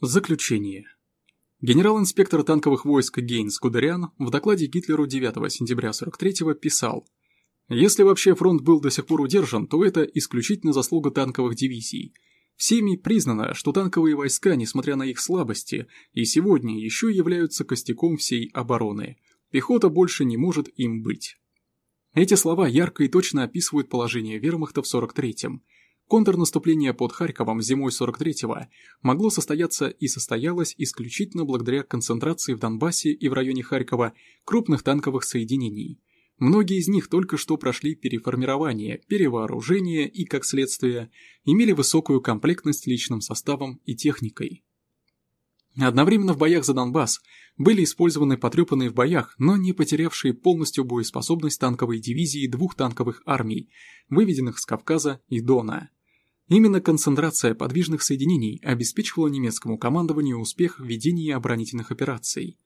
Заключение. Генерал-инспектор танковых войск Гейнс Гудериан в докладе Гитлеру 9 сентября 43-го писал «Если вообще фронт был до сих пор удержан, то это исключительно заслуга танковых дивизий. Всеми признано, что танковые войска, несмотря на их слабости, и сегодня еще являются костяком всей обороны. Пехота больше не может им быть». Эти слова ярко и точно описывают положение вермахта в 43-м. Контрнаступление под Харьковом зимой 43-го могло состояться и состоялось исключительно благодаря концентрации в Донбассе и в районе Харькова крупных танковых соединений. Многие из них только что прошли переформирование, перевооружение и, как следствие, имели высокую комплектность личным составом и техникой. Одновременно в боях за Донбасс были использованы потрепанные в боях, но не потерявшие полностью боеспособность танковые дивизии двух танковых армий, выведенных с Кавказа и Дона. Именно концентрация подвижных соединений обеспечивала немецкому командованию успех в ведении оборонительных операций.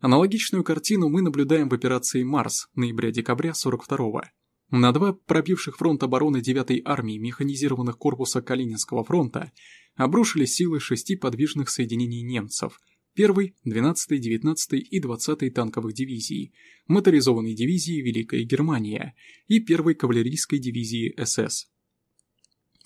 Аналогичную картину мы наблюдаем в операции «Марс» ноября-декабря 42-го. На два пробивших фронт обороны 9-й армии механизированных корпуса Калининского фронта обрушились силы шести подвижных соединений немцев – 1-й, 12-й, 19-й и 20-й танковых дивизий, моторизованной дивизии Великая Германия и 1-й кавалерийской дивизии СС.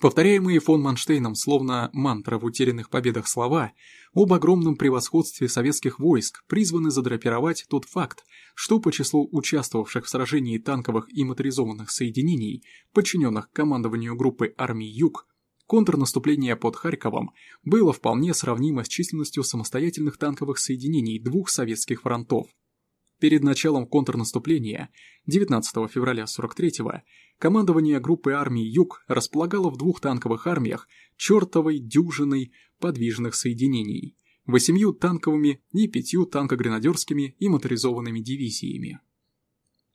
Повторяемые фон Манштейном словно мантра в утерянных победах слова об огромном превосходстве советских войск призваны задрапировать тот факт, что по числу участвовавших в сражении танковых и моторизованных соединений, подчиненных командованию группы армий Юг, контрнаступление под Харьковом было вполне сравнимо с численностью самостоятельных танковых соединений двух советских фронтов – Перед началом контрнаступления 19 февраля 43-го командование группы армий Юг располагало в двух танковых армиях чертовой дюжиной подвижных соединений, восемью танковыми и пятью танкогренадерскими и моторизованными дивизиями.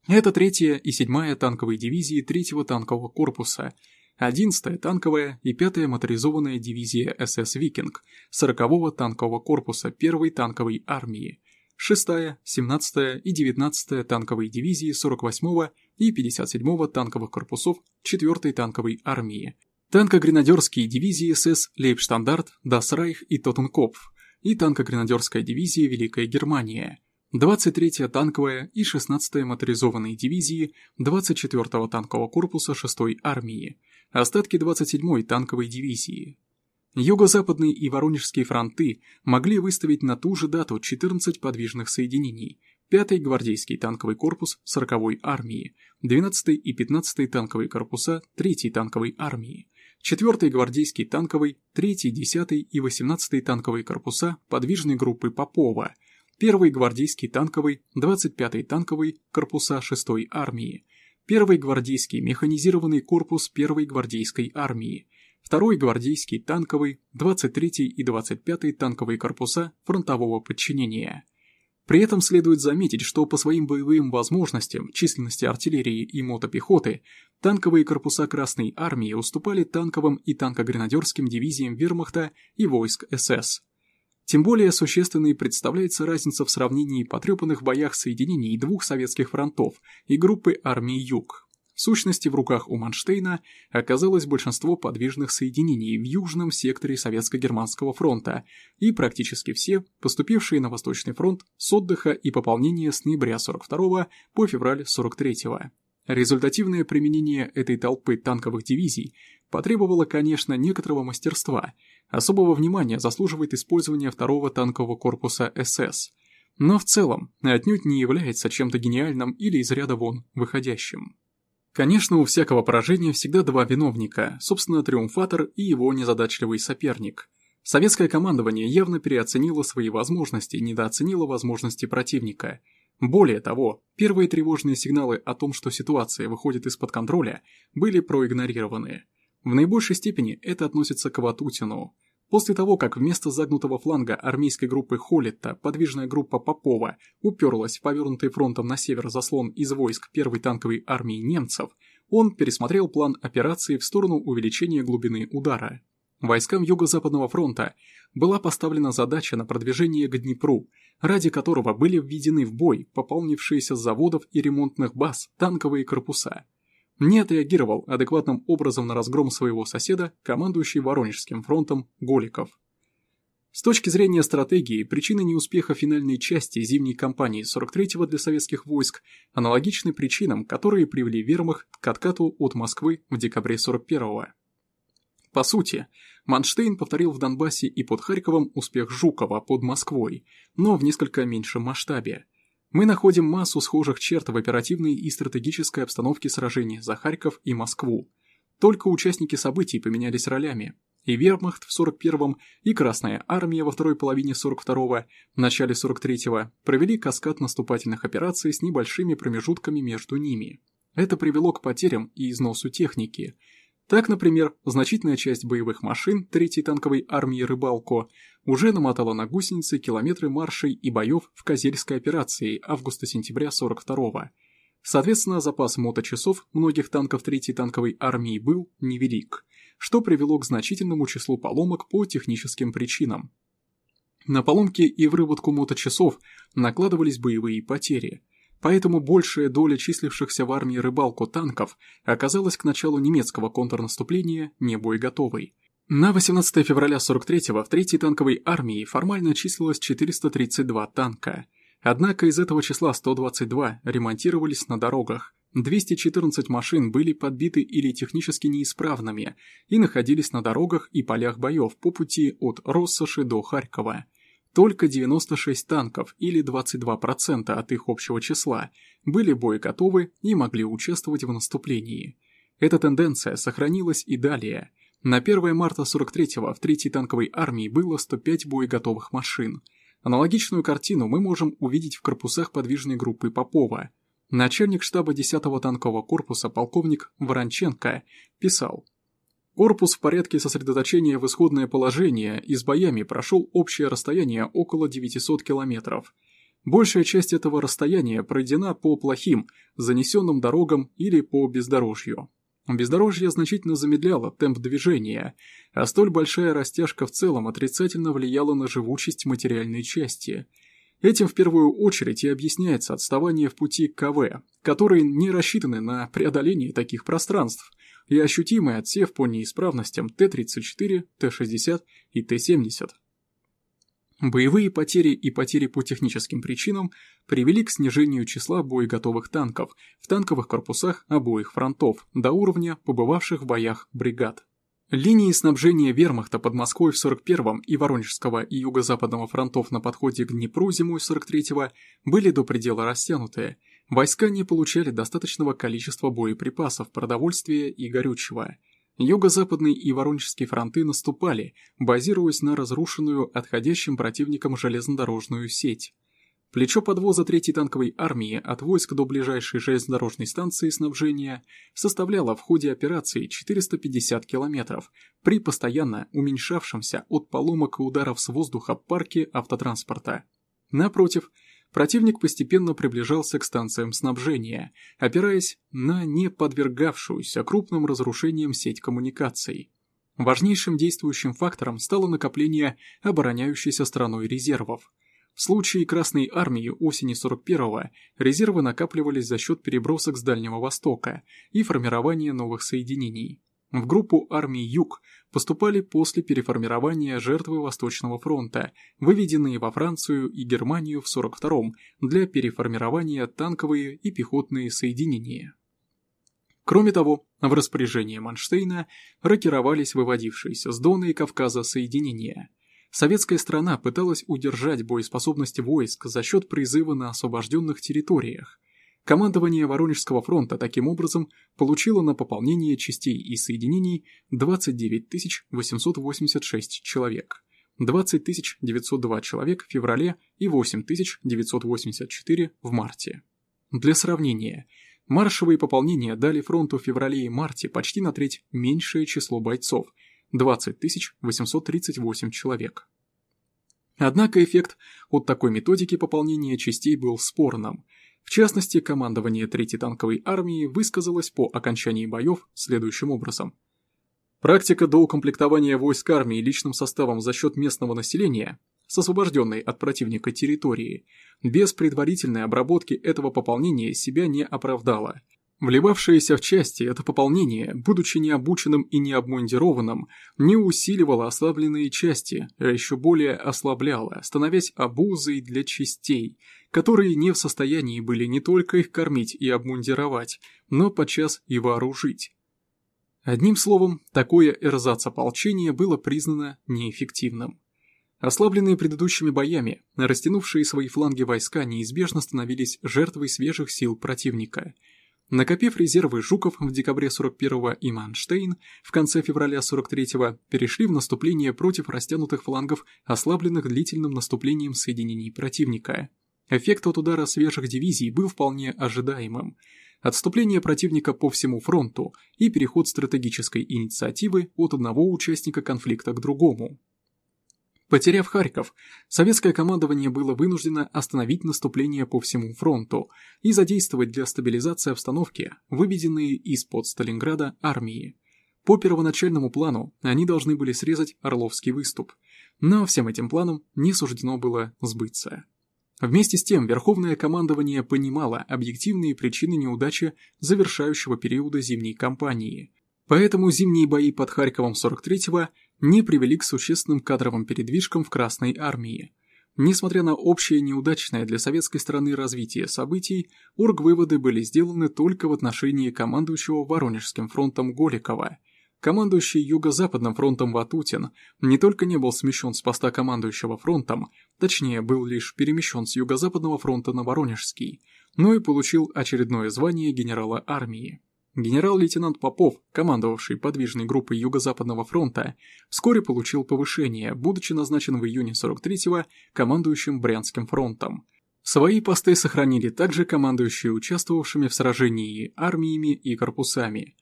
Это третья и седьмая танковые дивизии третьего танкового корпуса, 11-я танковая и 5-я моторизованная дивизия СС «Викинг» 40-го танкового корпуса 1-й танковой армии, 6-я, 17-я и 19-я танковые дивизии 48-го и 57-го танковых корпусов 4-й танковой армии, танкогренадерские дивизии СС Лейбштандарт, Дасрайх и Тоттенкопф и танкогренадерская дивизия Великая Германия, 23-я танковая и 16-я моторизованные дивизии 24-го танкового корпуса 6-й армии, остатки 27-й танковой дивизии, Юго-Западный и Воронежские фронты могли выставить на ту же дату 14 подвижных соединений, 5-й гвардейский танковый корпус 40-й армии, 12-й и 15-й танковые корпуса 3-й танковой армии, 4-й гвардейский танковый, 3-й, 10-й и 18-й танковые корпуса подвижной группы Попова, 1-й гвардейский танковый, 25-й танковый корпуса 6-й армии, 1-й гвардейский механизированный корпус 1-й гвардейской армии, 2-й гвардейский танковый, 23-й и 25-й танковые корпуса фронтового подчинения. При этом следует заметить, что по своим боевым возможностям, численности артиллерии и мотопехоты, танковые корпуса Красной Армии уступали танковым и танкогренадерским дивизиям вермахта и войск СС. Тем более существенной представляется разница в сравнении потрепанных боях соединений двух советских фронтов и группы армий Юг, в сущности, в руках у Манштейна оказалось большинство подвижных соединений в южном секторе Советско-Германского фронта и практически все, поступившие на Восточный фронт с отдыха и пополнения с ноября 42 по февраль 43 -го. Результативное применение этой толпы танковых дивизий потребовало, конечно, некоторого мастерства, особого внимания заслуживает использование второго танкового корпуса СС, но в целом отнюдь не является чем-то гениальным или из ряда вон выходящим. Конечно, у всякого поражения всегда два виновника, собственно, триумфатор и его незадачливый соперник. Советское командование явно переоценило свои возможности недооценило возможности противника. Более того, первые тревожные сигналы о том, что ситуация выходит из-под контроля, были проигнорированы. В наибольшей степени это относится к Ватутину. После того, как вместо загнутого фланга армейской группы Холлетта подвижная группа Попова уперлась в повернутый фронтом на север заслон из войск первой танковой армии немцев, он пересмотрел план операции в сторону увеличения глубины удара. Войскам Юго-Западного фронта была поставлена задача на продвижение к Днепру, ради которого были введены в бой пополнившиеся с заводов и ремонтных баз танковые корпуса – не отреагировал адекватным образом на разгром своего соседа, командующий Воронежским фронтом Голиков. С точки зрения стратегии, причины неуспеха финальной части зимней кампании 43-го для советских войск аналогичны причинам, которые привели вермахт к откату от Москвы в декабре 41-го. По сути, Манштейн повторил в Донбассе и под Харьковом успех Жукова под Москвой, но в несколько меньшем масштабе. Мы находим массу схожих черт в оперативной и стратегической обстановке сражений за Харьков и Москву. Только участники событий поменялись ролями, и вермахт в 41-м, и Красная армия во второй половине 42-го, в начале 43-го провели каскад наступательных операций с небольшими промежутками между ними. Это привело к потерям и износу техники. Так, например, значительная часть боевых машин 3-й танковой армии «Рыбалко» уже намотала на гусеницы километры маршей и боев в Козельской операции августа-сентября 42-го. Соответственно, запас моточасов многих танков 3-й танковой армии был невелик – что привело к значительному числу поломок по техническим причинам. На поломки и выработку моточасов накладывались боевые потери, поэтому большая доля числившихся в армии рыбалку танков оказалась к началу немецкого контрнаступления не боеготовой. На 18 февраля 43-го в 3-й танковой армии формально числилось 432 танка, однако из этого числа 122 ремонтировались на дорогах, 214 машин были подбиты или технически неисправными и находились на дорогах и полях боев по пути от Россоши до Харькова. Только 96 танков или 22% от их общего числа были боеготовы и могли участвовать в наступлении. Эта тенденция сохранилась и далее. На 1 марта 43-го в 3-й танковой армии было 105 боеготовых машин. Аналогичную картину мы можем увидеть в корпусах подвижной группы Попова – Начальник штаба 10-го танкового корпуса полковник Воронченко писал Корпус в порядке сосредоточения в исходное положение и с боями прошел общее расстояние около 900 километров. Большая часть этого расстояния пройдена по плохим, занесенным дорогам или по бездорожью. Бездорожье значительно замедляло темп движения, а столь большая растяжка в целом отрицательно влияла на живучесть материальной части – Этим в первую очередь и объясняется отставание в пути КВ, которые не рассчитаны на преодоление таких пространств, и ощутимый отсев по неисправностям Т-34, Т-60 и Т-70. Боевые потери и потери по техническим причинам привели к снижению числа боеготовых танков в танковых корпусах обоих фронтов до уровня побывавших в боях бригад. Линии снабжения вермахта под Москвой в 41-м и Воронежского и Юго-Западного фронтов на подходе к Днепру зимой 43-го были до предела растянутые. Войска не получали достаточного количества боеприпасов, продовольствия и горючего. Юго-Западный и Воронежский фронты наступали, базируясь на разрушенную отходящим противником железнодорожную сеть. Плечо подвоза 3-й танковой армии от войск до ближайшей железнодорожной станции снабжения составляло в ходе операции 450 километров при постоянно уменьшавшемся от поломок и ударов с воздуха парке автотранспорта. Напротив, противник постепенно приближался к станциям снабжения, опираясь на не подвергавшуюся крупным разрушениям сеть коммуникаций. Важнейшим действующим фактором стало накопление обороняющейся страной резервов – в случае Красной Армии осени 41-го резервы накапливались за счет перебросок с Дальнего Востока и формирования новых соединений. В группу армий Юг поступали после переформирования жертвы Восточного фронта, выведенные во Францию и Германию в 42-м для переформирования танковые и пехотные соединения. Кроме того, в распоряжение Манштейна рокировались выводившиеся с Дона и Кавказа соединения – Советская страна пыталась удержать боеспособность войск за счет призыва на освобожденных территориях. Командование Воронежского фронта таким образом получило на пополнение частей и соединений 29 886 человек, 20 902 человек в феврале и 8 984 в марте. Для сравнения, маршевые пополнения дали фронту в феврале и марте почти на треть меньшее число бойцов – 20 838 человек. Однако эффект от такой методики пополнения частей был спорным. В частности, командование 3-й танковой армии высказалось по окончании боев следующим образом. Практика доукомплектования войск армии личным составом за счет местного населения с освобожденной от противника территории без предварительной обработки этого пополнения себя не оправдала – Вливавшееся в части это пополнение, будучи необученным и необмундированным, не усиливало ослабленные части, а еще более ослабляло, становясь обузой для частей, которые не в состоянии были не только их кормить и обмундировать, но подчас и вооружить. Одним словом, такое эрзац-ополчение было признано неэффективным. Ослабленные предыдущими боями, растянувшие свои фланги войска неизбежно становились жертвой свежих сил противника – Накопив резервы Жуков в декабре 41-го и Манштейн в конце февраля 43-го перешли в наступление против растянутых флангов, ослабленных длительным наступлением соединений противника. Эффект от удара свежих дивизий был вполне ожидаемым. Отступление противника по всему фронту и переход стратегической инициативы от одного участника конфликта к другому. Потеряв Харьков, советское командование было вынуждено остановить наступление по всему фронту и задействовать для стабилизации обстановки выведенные из-под Сталинграда армии. По первоначальному плану они должны были срезать Орловский выступ, но всем этим планам не суждено было сбыться. Вместе с тем, Верховное командование понимало объективные причины неудачи завершающего периода зимней кампании, поэтому зимние бои под Харьковом 43-го не привели к существенным кадровым передвижкам в Красной армии. Несмотря на общее неудачное для советской стороны развитие событий, оргвыводы были сделаны только в отношении командующего Воронежским фронтом Голикова. Командующий Юго-Западным фронтом Ватутин не только не был смещен с поста командующего фронтом, точнее, был лишь перемещен с Юго-Западного фронта на Воронежский, но и получил очередное звание генерала армии. Генерал-лейтенант Попов, командовавший подвижной группой Юго-Западного фронта, вскоре получил повышение, будучи назначен в июне 43-го командующим Брянским фронтом. Свои посты сохранили также командующие участвовавшими в сражении армиями и корпусами.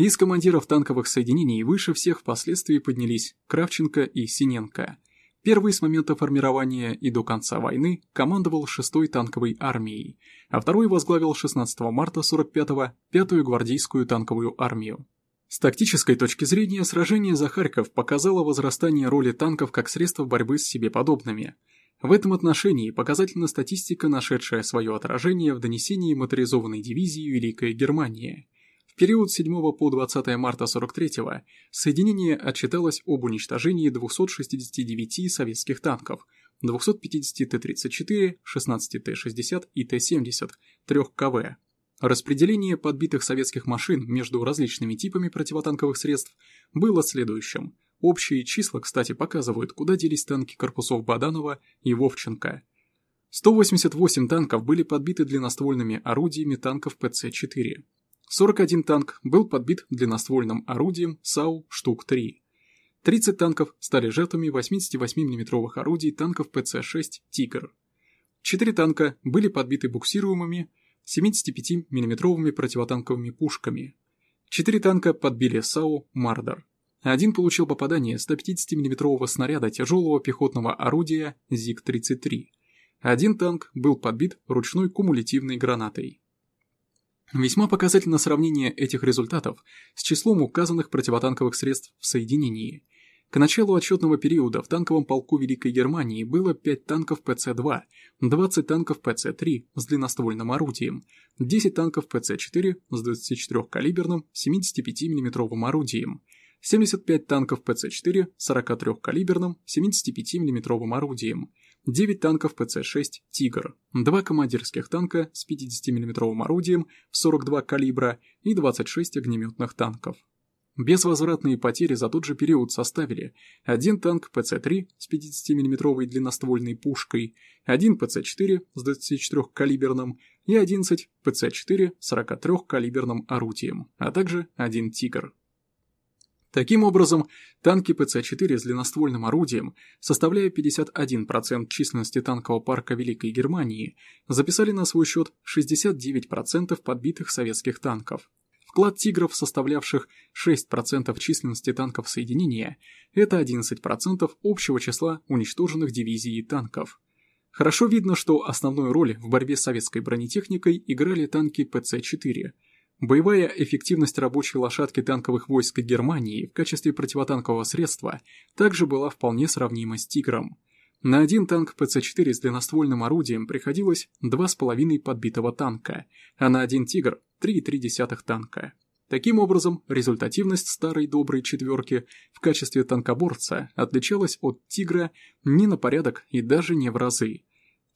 Из командиров танковых соединений выше всех впоследствии поднялись Кравченко и Синенко – Первый с момента формирования и до конца войны командовал 6-й танковой армией, а второй возглавил 16 марта 45-го 5-ю гвардейскую танковую армию. С тактической точки зрения сражение за Харьков показало возрастание роли танков как средства борьбы с себе подобными. В этом отношении показательна статистика, нашедшая свое отражение в донесении моторизованной дивизии Великая Германия – период с 7 по 20 марта 43-го соединение отчиталось об уничтожении 269 советских танков, 250 Т-34, 16 Т-60 и Т-70, 3 КВ. Распределение подбитых советских машин между различными типами противотанковых средств было следующим. Общие числа, кстати, показывают, куда делись танки корпусов Баданова и Вовченко. 188 танков были подбиты длинноствольными орудиями танков ПЦ-4. 41 танк был подбит длинноствольным орудием САУ штук 3. 30 танков стали жертвами 88 мм орудий танков ПЦ-6 «Тигр». 4 танка были подбиты буксируемыми 75 мм противотанковыми пушками. 4 танка подбили САУ «Мардер». Один получил попадание 150 мм снаряда тяжелого пехотного орудия ЗИГ-33. Один танк был подбит ручной кумулятивной гранатой. Весьма показательно сравнение этих результатов с числом указанных противотанковых средств в соединении. К началу отчетного периода в танковом полку Великой Германии было 5 танков ПЦ-2, 20 танков ПЦ-3 с длинноствольным орудием, 10 танков ПЦ-4 с 24-калиберным 75 мм орудием, 75 танков ПЦ-4 с 43-калиберным 75 мм орудием, 9 танков ПЦ-6 «Тигр», 2 командирских танка с 50 мм орудием в 42 калибра и 26 огнеметных танков. Безвозвратные потери за тот же период составили один танк ПЦ-3 с 50 мм длинноствольной пушкой, один ПЦ-4 с 24-калиберным и 11 ПЦ-4 с 43-калиберным орудием, а также один «Тигр». Таким образом, танки ПЦ-4 с длинноствольным орудием, составляя 51% численности танкового парка Великой Германии, записали на свой счет 69% подбитых советских танков. Вклад «Тигров», составлявших 6% численности танков соединения, это 11% общего числа уничтоженных дивизий танков. Хорошо видно, что основную роль в борьбе с советской бронетехникой играли танки ПЦ-4 – Боевая эффективность рабочей лошадки танковых войск Германии в качестве противотанкового средства также была вполне сравнима с «Тигром». На один танк ПЦ-4 с длинноствольным орудием приходилось 2,5 подбитого танка, а на один «Тигр» — 3,3 танка. Таким образом, результативность старой доброй четверки в качестве танкоборца отличалась от «Тигра» не на порядок и даже не в разы.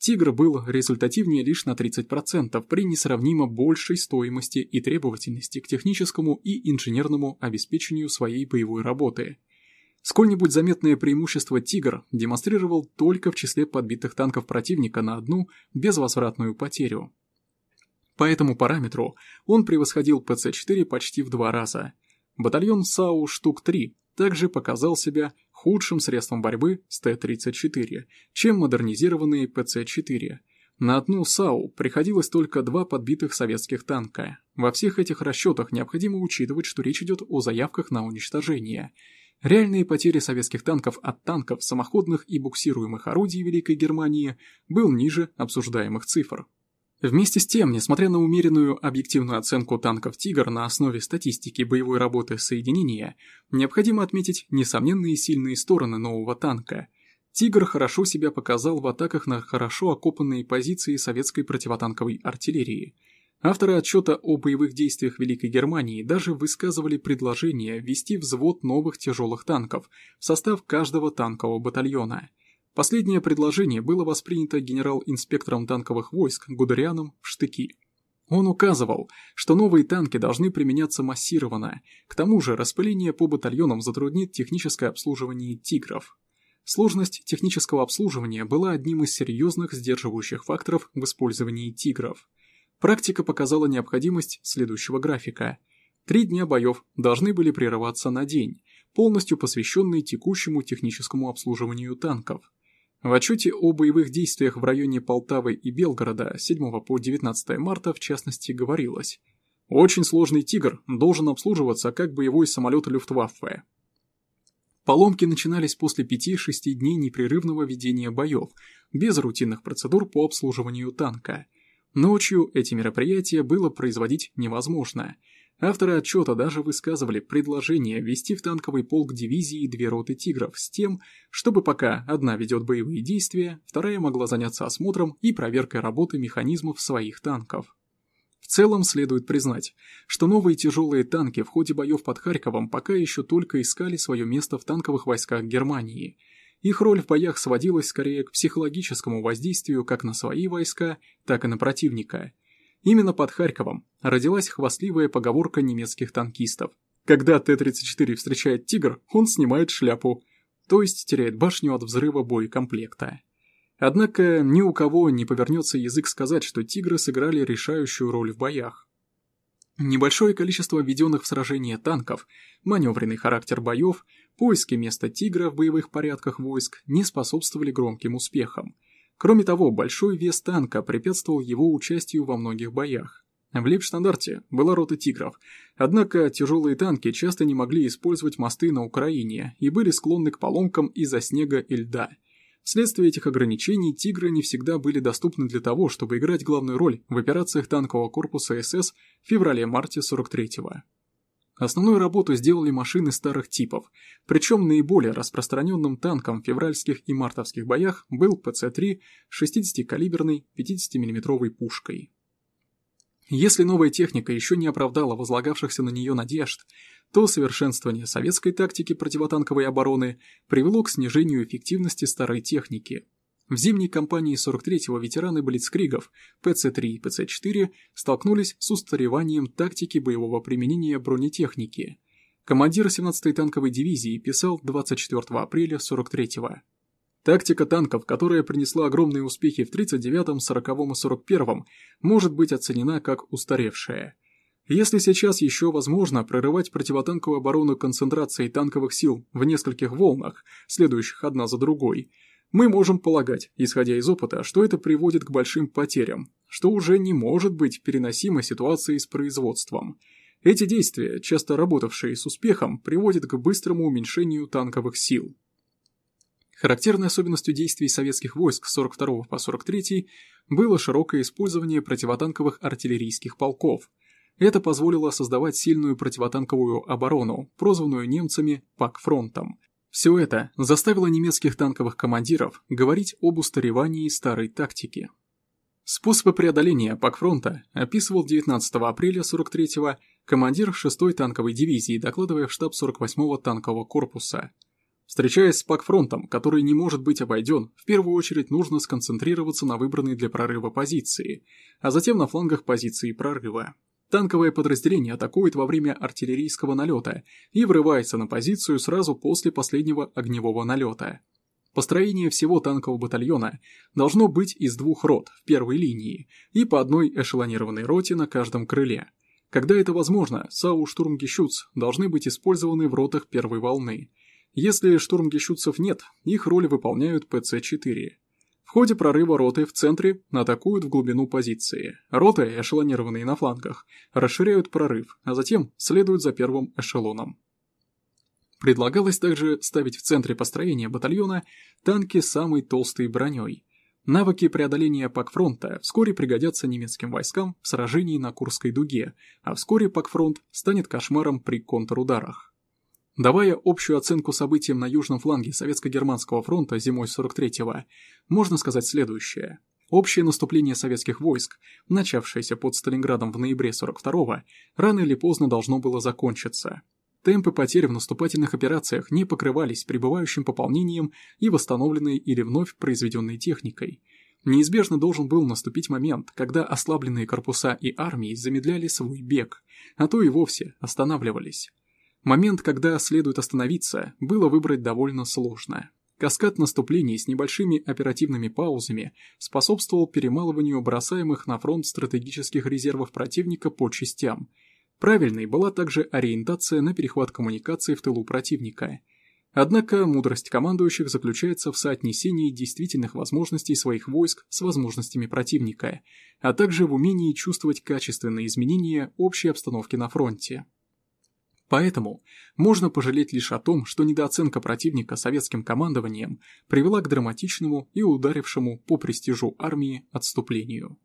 «Тигр» был результативнее лишь на 30% при несравнимо большей стоимости и требовательности к техническому и инженерному обеспечению своей боевой работы – Сколь-нибудь заметное преимущество «Тигр» демонстрировал только в числе подбитых танков противника на одну безвозвратную потерю. По этому параметру он превосходил ПЦ-4 почти в два раза. Батальон САУ «Штук-3» также показал себя худшим средством борьбы с Т-34, чем модернизированные ПЦ-4. На одну САУ приходилось только два подбитых советских танка. Во всех этих расчетах необходимо учитывать, что речь идет о заявках на уничтожение – Реальные потери советских танков от танков, самоходных и буксируемых орудий Великой Германии был ниже обсуждаемых цифр. Вместе с тем, несмотря на умеренную объективную оценку танков «Тигр» на основе статистики боевой работы соединения, необходимо отметить несомненные сильные стороны нового танка. «Тигр» хорошо себя показал в атаках на хорошо окопанные позиции советской противотанковой артиллерии – Авторы отчета о боевых действиях Великой Германии даже высказывали предложение ввести взвод новых тяжелых танков в состав каждого танкового батальона. Последнее предложение было воспринято генерал-инспектором танковых войск Гудерианом в штыки. Он указывал, что новые танки должны применяться массированно, к тому же распыление по батальонам затруднит техническое обслуживание «Тигров». Сложность технического обслуживания была одним из серьезных сдерживающих факторов в использовании «Тигров». Практика показала необходимость следующего графика. Три дня боев должны были прерываться на день, полностью посвященный текущему техническому обслуживанию танков. В отчете о боевых действиях в районе Полтавы и Белгорода 7 по 19 марта в частности говорилось «Очень сложный «Тигр» должен обслуживаться как боевой самолет Люфтваффе». Поломки начинались после 5-6 дней непрерывного ведения боев, без рутинных процедур по обслуживанию танка – Ночью эти мероприятия было производить невозможно. Авторы отчета даже высказывали предложение ввести в танковый полк дивизии две роты «Тигров» с тем, чтобы пока одна ведет боевые действия, вторая могла заняться осмотром и проверкой работы механизмов своих танков. В целом следует признать, что новые тяжелые танки в ходе боев под Харьковом пока еще только искали свое место в танковых войсках Германии – их роль в боях сводилась скорее к психологическому воздействию как на свои войска, так и на противника. Именно под Харьковом родилась хвастливая поговорка немецких танкистов. Когда Т-34 встречает «Тигр», он снимает шляпу, то есть теряет башню от взрыва боекомплекта. Однако ни у кого не повернется язык сказать, что «Тигры» сыграли решающую роль в боях. Небольшое количество введенных в сражение танков, маневренный характер боев, поиски места «Тигра» в боевых порядках войск не способствовали громким успехам. Кроме того, большой вес танка препятствовал его участию во многих боях. В Лейбштандарте была рота «Тигров», однако тяжелые танки часто не могли использовать мосты на Украине и были склонны к поломкам из-за снега и льда – Вследствие этих ограничений «Тигры» не всегда были доступны для того, чтобы играть главную роль в операциях танкового корпуса СС в феврале-марте 43-го. Основную работу сделали машины старых типов, причем наиболее распространенным танком в февральских и мартовских боях был ПЦ-3 с 60-калиберной 50 миллиметровой пушкой. Если новая техника еще не оправдала возлагавшихся на нее надежд, то совершенствование советской тактики противотанковой обороны привело к снижению эффективности старой техники. В зимней кампании 43-го ветераны Блицкригов ПЦ-3 и ПЦ-4 столкнулись с устареванием тактики боевого применения бронетехники. Командир 17-й танковой дивизии писал 24 апреля 43-го. Тактика танков, которая принесла огромные успехи в 39-м, 40-м и 41-м, может быть оценена как устаревшая – если сейчас еще возможно прорывать противотанковую оборону концентрацией танковых сил в нескольких волнах, следующих одна за другой, мы можем полагать, исходя из опыта, что это приводит к большим потерям, что уже не может быть переносимой ситуацией с производством. Эти действия, часто работавшие с успехом, приводят к быстрому уменьшению танковых сил. Характерной особенностью действий советских войск с 42 по 43 было широкое использование противотанковых артиллерийских полков – это позволило создавать сильную противотанковую оборону, прозванную немцами «Пакфронтом». Все это заставило немецких танковых командиров говорить об устаревании старой тактики. Способы преодоления Пакфронта описывал 19 апреля 43-го командир 6-й танковой дивизии, докладывая в штаб 48-го танкового корпуса. Встречаясь с Пакфронтом, который не может быть обойден, в первую очередь нужно сконцентрироваться на выбранной для прорыва позиции, а затем на флангах позиции прорыва. Танковое подразделение атакует во время артиллерийского налета и врывается на позицию сразу после последнего огневого налета. Построение всего танкового батальона должно быть из двух рот в первой линии и по одной эшелонированной роте на каждом крыле. Когда это возможно, САУ-штурмгещутц должны быть использованы в ротах первой волны. Если штурмгещутцев нет, их роль выполняют ПЦ-4. Ходе прорыва роты в центре атакуют в глубину позиции. Роты, эшелонированные на флангах, расширяют прорыв, а затем следуют за первым эшелоном. Предлагалось также ставить в центре построения батальона танки с самой толстой броней. Навыки преодоления Пакфронта вскоре пригодятся немецким войскам в сражении на Курской дуге, а вскоре Пакфронт станет кошмаром при контрударах. Давая общую оценку событиям на южном фланге Советско-Германского фронта зимой 43-го, можно сказать следующее. Общее наступление советских войск, начавшееся под Сталинградом в ноябре 42-го, рано или поздно должно было закончиться. Темпы потерь в наступательных операциях не покрывались прибывающим пополнением и восстановленной или вновь произведенной техникой. Неизбежно должен был наступить момент, когда ослабленные корпуса и армии замедляли свой бег, а то и вовсе останавливались. Момент, когда следует остановиться, было выбрать довольно сложно. Каскад наступлений с небольшими оперативными паузами способствовал перемалыванию бросаемых на фронт стратегических резервов противника по частям – Правильной была также ориентация на перехват коммуникаций в тылу противника. Однако мудрость командующих заключается в соотнесении действительных возможностей своих войск с возможностями противника, а также в умении чувствовать качественные изменения общей обстановки на фронте. Поэтому можно пожалеть лишь о том, что недооценка противника советским командованием привела к драматичному и ударившему по престижу армии отступлению.